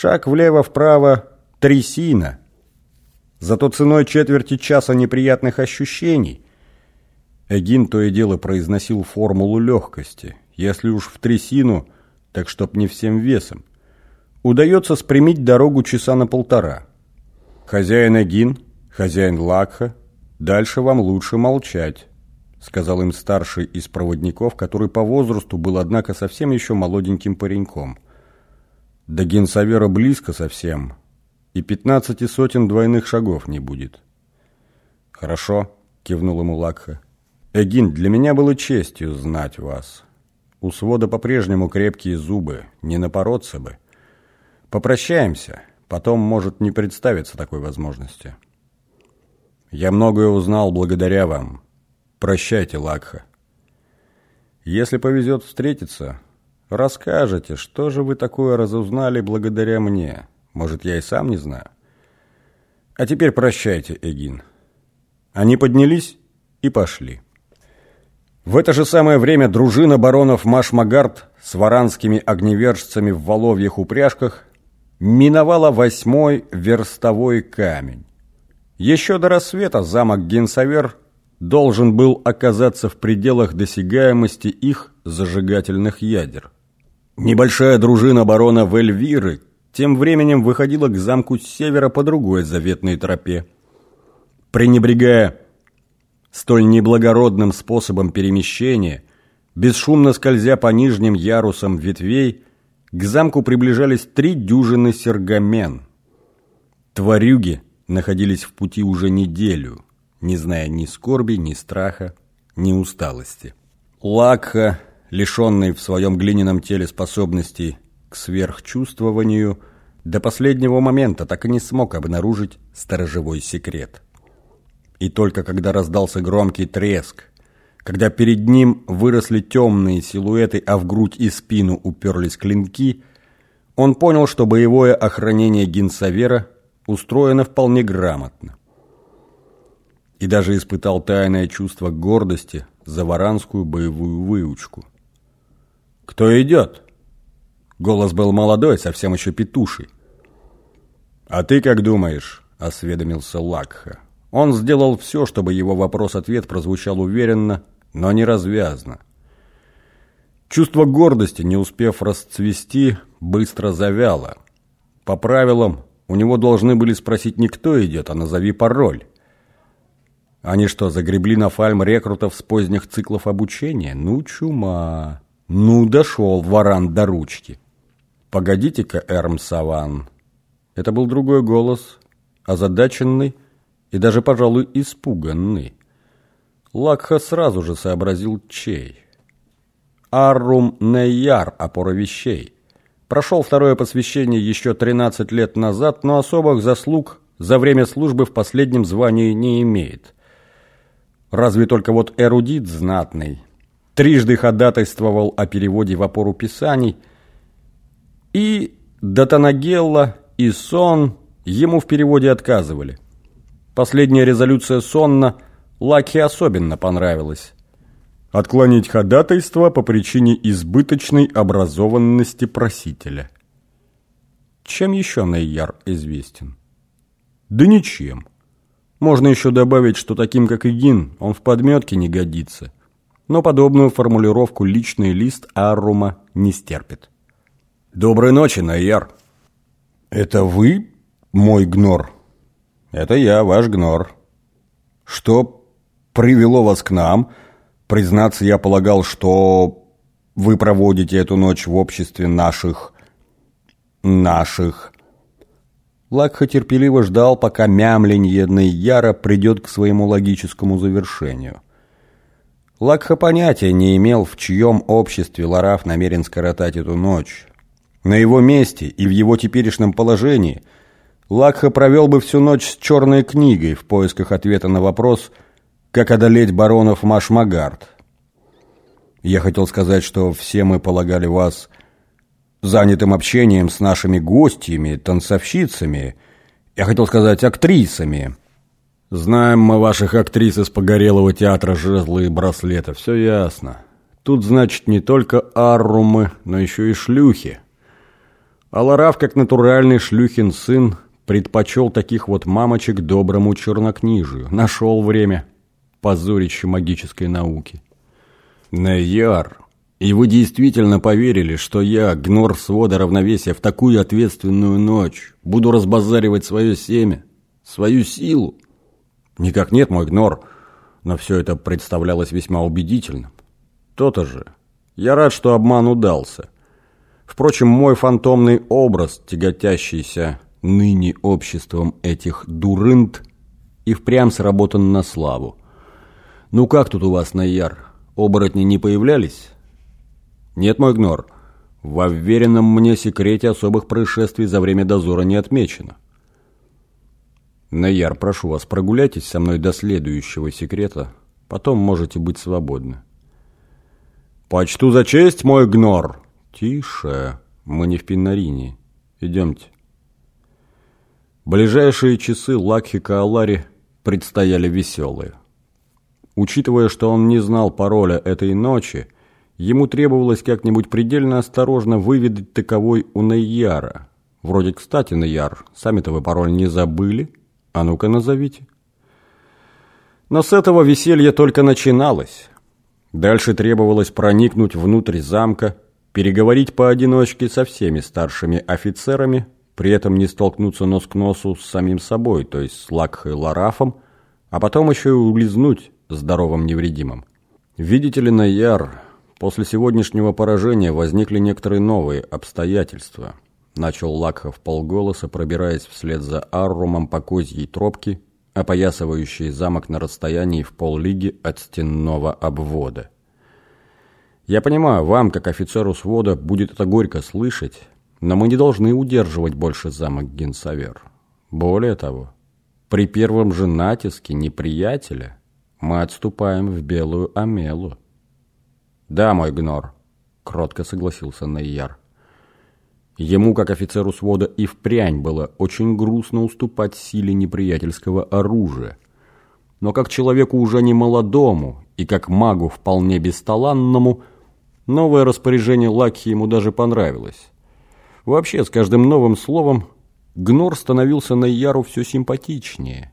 Шаг влево-вправо – трясина. Зато ценой четверти часа неприятных ощущений. Эгин то и дело произносил формулу легкости. Если уж в трясину, так чтоб не всем весом. Удается спрямить дорогу часа на полтора. Хозяин Эгин, хозяин Лакха, дальше вам лучше молчать, сказал им старший из проводников, который по возрасту был, однако, совсем еще молоденьким пареньком. До Генсавера близко совсем, и пятнадцати сотен двойных шагов не будет. «Хорошо», — кивнул ему Лакха. «Эгин, для меня было честью знать вас. У свода по-прежнему крепкие зубы, не напороться бы. Попрощаемся, потом может не представиться такой возможности». «Я многое узнал благодаря вам. Прощайте, Лакха. Если повезет встретиться, расскажете, что же вы такое разузнали благодаря мне». Может, я и сам не знаю. А теперь прощайте, Эгин. Они поднялись и пошли. В это же самое время дружина баронов Машмагард с варанскими огневержцами в воловьих упряжках миновала восьмой верстовой камень. Еще до рассвета замок Генсавер должен был оказаться в пределах досягаемости их зажигательных ядер. Небольшая дружина барона Вельвиры тем временем выходила к замку с севера по другой заветной тропе. Пренебрегая столь неблагородным способом перемещения, бесшумно скользя по нижним ярусам ветвей, к замку приближались три дюжины сергамен. Тварюги находились в пути уже неделю, не зная ни скорби, ни страха, ни усталости. Лакха, лишенный в своем глиняном теле способностей к сверхчувствованию, до последнего момента так и не смог обнаружить сторожевой секрет. И только когда раздался громкий треск, когда перед ним выросли темные силуэты, а в грудь и спину уперлись клинки, он понял, что боевое охранение Гинсавера устроено вполне грамотно. И даже испытал тайное чувство гордости за варанскую боевую выучку. «Кто идет?» Голос был молодой, совсем еще петуший. «А ты как думаешь?» – осведомился Лакха. Он сделал все, чтобы его вопрос-ответ прозвучал уверенно, но не развязно. Чувство гордости, не успев расцвести, быстро завяло. По правилам, у него должны были спросить не кто идет, а назови пароль. Они что, загребли на фальм рекрутов с поздних циклов обучения? Ну, чума. Ну, дошел варан до ручки. «Погодите-ка, Эрм Саван». Это был другой голос, озадаченный и даже, пожалуй, испуганный. Лакха сразу же сообразил, чей. Аррум Нейяр, опора вещей. Прошел второе посвящение еще 13 лет назад, но особых заслуг за время службы в последнем звании не имеет. Разве только вот эрудит знатный. Трижды ходатайствовал о переводе в опору писаний – и Датанагелла, и Сон ему в переводе отказывали. Последняя резолюция Сонна Лаки особенно понравилась. Отклонить ходатайство по причине избыточной образованности просителя. Чем еще Нейяр известен? Да ничем. Можно еще добавить, что таким, как Игин, он в подметке не годится. Но подобную формулировку личный лист Аррума не стерпит. Доброй ночи, Найяр. Это вы, мой гнор? Это я, ваш гнор. Что привело вас к нам? Признаться, я полагал, что вы проводите эту ночь в обществе наших... наших... Лакха терпеливо ждал, пока мямленье Яра придет к своему логическому завершению. Лакха понятия не имел, в чьем обществе Лараф намерен скоротать эту ночь. На его месте и в его теперешнем положении Лакха провел бы всю ночь с черной книгой в поисках ответа на вопрос «Как одолеть баронов Машмагард?». Я хотел сказать, что все мы полагали вас занятым общением с нашими гостями, танцовщицами, я хотел сказать актрисами. Знаем мы ваших актрис из погорелого театра жезла и браслета, все ясно. Тут, значит, не только аррумы, но еще и шлюхи. А Лараф, как натуральный шлюхин сын, предпочел таких вот мамочек доброму чернокнижию, нашел время позорище магической науки. Наяр, и вы действительно поверили, что я, гнор свода равновесия, в такую ответственную ночь буду разбазаривать свое семя, свою силу? Никак нет, мой гнор, но все это представлялось весьма убедительным. То-то же. Я рад, что обман удался. Впрочем, мой фантомный образ, тяготящийся ныне обществом этих дурынт, и впрямь сработан на славу. Ну как тут у вас, Наяр, оборотни не появлялись? Нет, мой гнор, во вверенном мне секрете особых происшествий за время дозора не отмечено. Наяр, прошу вас, прогуляйтесь со мной до следующего секрета, потом можете быть свободны. «Почту за честь, мой гнор!» «Тише, мы не в Пинарине. Идемте». Ближайшие часы Лакхи Каалари предстояли веселые. Учитывая, что он не знал пароля этой ночи, ему требовалось как-нибудь предельно осторожно выведать таковой у Нейяра. Вроде, кстати, Нейяр, сами-то вы пароль не забыли? А ну-ка назовите. Но с этого веселье только начиналось. Дальше требовалось проникнуть внутрь замка, переговорить поодиночке со всеми старшими офицерами, при этом не столкнуться нос к носу с самим собой, то есть с Лакхой Ларафом, а потом еще и улизнуть здоровым невредимым. Видите ли, Наяр, после сегодняшнего поражения возникли некоторые новые обстоятельства. Начал Лакха в полголоса, пробираясь вслед за Аррумом по козьей тропке опоясывающий замок на расстоянии в поллиги от стенного обвода. Я понимаю, вам, как офицеру свода, будет это горько слышать, но мы не должны удерживать больше замок Генсавер. Более того, при первом же натиске неприятеля мы отступаем в Белую Амелу. Да, мой гнор, кротко согласился Нейяр. Ему, как офицеру свода, и впрямь было очень грустно уступать силе неприятельского оружия. Но как человеку уже не молодому и как магу вполне бесталанному, новое распоряжение Лакхи ему даже понравилось. Вообще, с каждым новым словом Гнор становился на Яру все симпатичнее.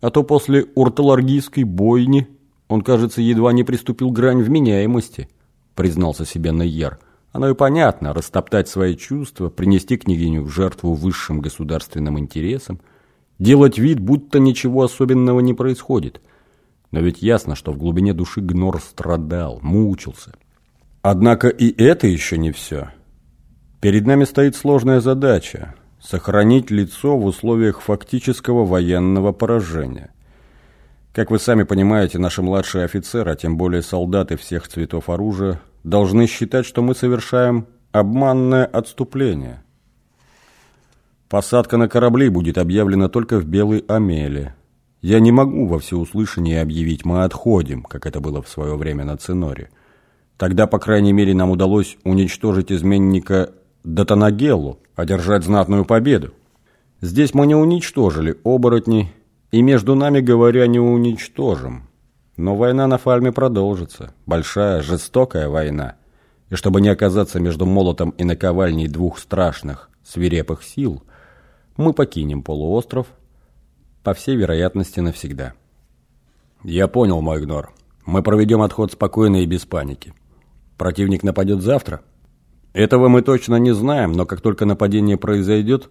А то после урталаргийской бойни он, кажется, едва не приступил грань вменяемости, признался себе Найяр. Оно и понятно, растоптать свои чувства, принести княгиню в жертву высшим государственным интересам, делать вид, будто ничего особенного не происходит. Но ведь ясно, что в глубине души Гнор страдал, мучился. Однако и это еще не все. Перед нами стоит сложная задача – сохранить лицо в условиях фактического военного поражения. Как вы сами понимаете, наши младшие офицеры, а тем более солдаты всех цветов оружия – должны считать, что мы совершаем обманное отступление. Посадка на корабли будет объявлена только в Белой Амеле. Я не могу во всеуслышание объявить «мы отходим», как это было в свое время на Циноре. Тогда, по крайней мере, нам удалось уничтожить изменника Датанагеллу, одержать знатную победу. Здесь мы не уничтожили оборотней, и между нами говоря не уничтожим. Но война на Фальме продолжится. Большая, жестокая война. И чтобы не оказаться между молотом и наковальней двух страшных, свирепых сил, мы покинем полуостров, по всей вероятности, навсегда. Я понял, мой гнор. Мы проведем отход спокойно и без паники. Противник нападет завтра? Этого мы точно не знаем, но как только нападение произойдет,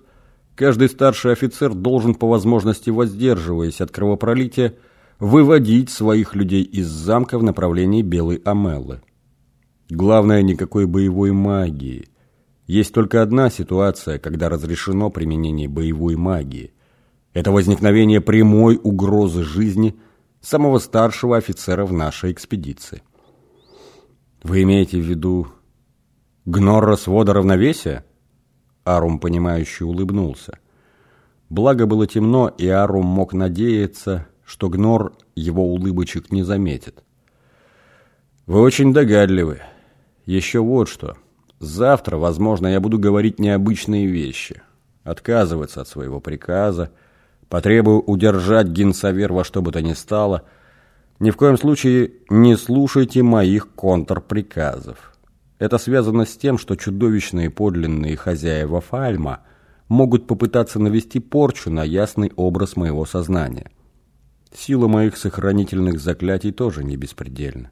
каждый старший офицер должен по возможности воздерживаясь от кровопролития, выводить своих людей из замка в направлении Белой Амеллы. Главное, никакой боевой магии. Есть только одна ситуация, когда разрешено применение боевой магии. Это возникновение прямой угрозы жизни самого старшего офицера в нашей экспедиции. Вы имеете в виду Гнорра свода равновесия? Арум, понимающе улыбнулся. Благо было темно, и Арум мог надеяться, что Гнор его улыбочек не заметит. «Вы очень догадливы. Еще вот что. Завтра, возможно, я буду говорить необычные вещи, отказываться от своего приказа, потребую удержать генсовер во что бы то ни стало. Ни в коем случае не слушайте моих контрприказов. Это связано с тем, что чудовищные подлинные хозяева Фальма могут попытаться навести порчу на ясный образ моего сознания. Сила моих сохранительных заклятий тоже не беспредельна.